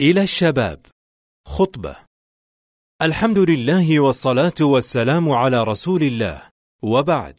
إلى الشباب. خطبة. الحمد لله والصلاة والسلام على رسول الله. وبعد.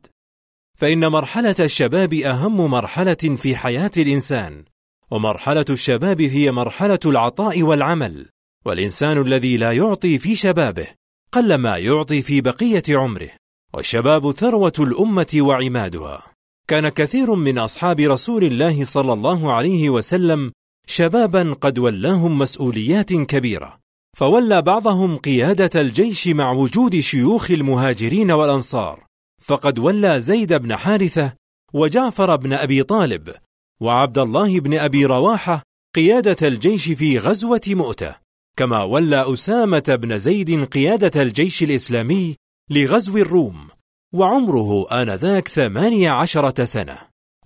فإن مرحلة الشباب أهم مرحلة في حياة الإنسان. ومرحلة الشباب هي مرحلة العطاء والعمل. والإنسان الذي لا يعطي في شبابه قلما يعطي في بقية عمره. والشباب ثروة الأمة وعمادها. كان كثير من أصحاب رسول الله صلى الله عليه وسلم شبابا قد ولاهم مسؤوليات كبيرة فولى بعضهم قيادة الجيش مع وجود شيوخ المهاجرين والأنصار. فقد ولى زيد بن حارثة وجعفر بن أبي طالب وعبد الله بن أبي رواحة قيادة الجيش في غزوة مؤتة. كما ولى أسامة بن زيد قيادة الجيش الإسلامي لغزو الروم وعمره آنذاك ثمانية عشرة سنة.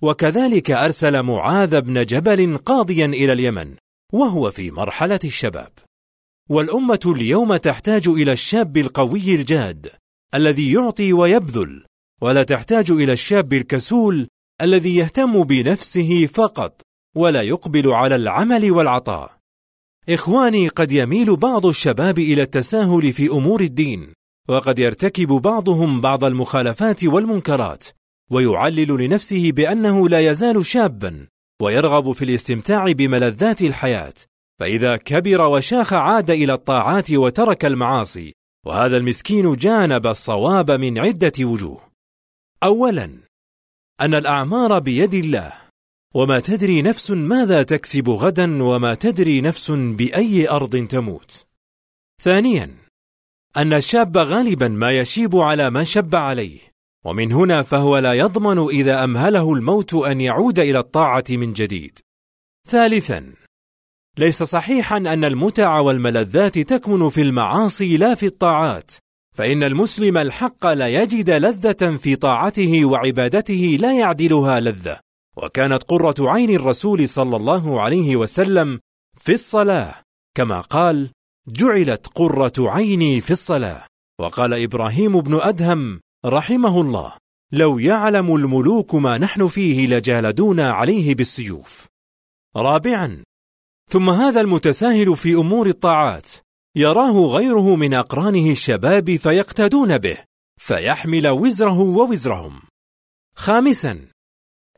وكذلك أرسل معاذ بن جبل قاضيا إلى اليمن وهو في مرحلة الشباب. والأمة اليوم تحتاج إلى الشاب القوي الجاد الذي يعطي ويبذل ولا تحتاج إلى الشاب الكسول الذي يهتم بنفسه فقط ولا يقبل على العمل والعطاء. إخواني قد يميل بعض الشباب إلى التساهل في أمور الدين وقد يرتكب بعضهم بعض المخالفات والمنكرات ويعلل لنفسه بأنه لا يزال شابا ويرغب في الاستمتاع بملذات الحياة. فإذا كبر وشاخ عاد إلى الطاعات وترك المعاصي وهذا المسكين جانب الصواب من عدة وجوه. أولا أن الأعمار بيد الله. وما تدري نفس ماذا تكسب غدا وما تدري نفس بأي أرض تموت. ثانيا أن الشاب غالبا ما يشيب على ما شب عليه. ومن هنا فهو لا يضمن إذا أمهله الموت أن يعود إلى الطاعة من جديد. ثالثا ليس صحيحا أن المتع والملذات تكمن في المعاصي لا في الطاعات فإن المسلم الحق لا يجد لذة في طاعته وعبادته لا يعدلها لذة. وكانت قرة عين الرسول صلى الله عليه وسلم في الصلاة كما قال جعلت قرة عيني في الصلاة وقال إبراهيم بن أدهم رحمه الله لو يعلم الملوك ما نحن فيه لجالدونا عليه بالسيوف. رابعا. ثم هذا المتساهل في أمور الطاعات. يراه غيره من أقرانه الشباب فيقتدون به فيحمل وزره ووزرهم. خامسا.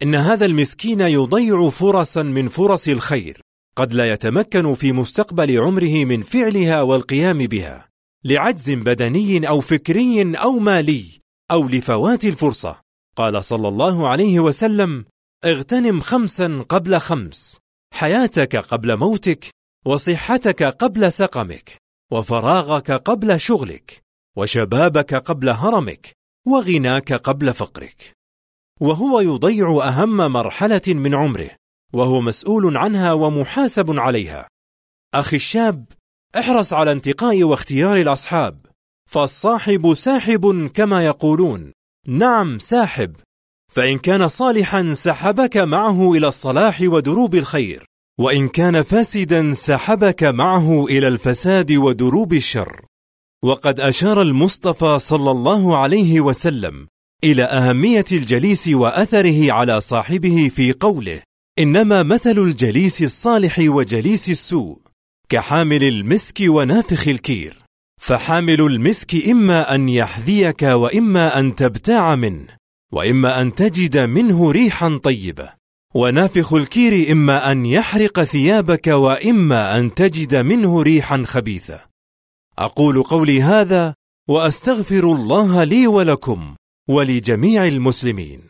إن هذا المسكين يضيع فرصا من فرص الخير قد لا يتمكن في مستقبل عمره من فعلها والقيام بها لعجز بدني أو فكري أو مالي. أو لفوات الفرصة. قال صلى الله عليه وسلم اغتنم خمسا قبل خمس. حياتك قبل موتك وصحتك قبل سقمك وفراغك قبل شغلك وشبابك قبل هرمك وغناك قبل فقرك. وهو يضيع أهم مرحلة من عمره وهو مسؤول عنها ومحاسب عليها. أخي الشاب احرص على انتقاء واختيار الأصحاب. فالصاحب ساحب كما يقولون. نعم ساحب. فإن كان صالحا سحبك معه إلى الصلاح ودروب الخير. وإن كان فاسدا سحبك معه إلى الفساد ودروب الشر. وقد أشار المصطفى صلى الله عليه وسلم إلى أهمية الجليس وأثره على صاحبه في قوله إنما مثل الجليس الصالح وجليس السوء كحامل المسك ونافخ الكير. فحامل المسك إما أن يحذيك وإما أن تبتاع منه وإما أن تجد منه ريحا طيبة. ونافخ الكير إما أن يحرق ثيابك وإما أن تجد منه ريحا خبيثة. أقول قولي هذا وأستغفر الله لي ولكم ولجميع المسلمين.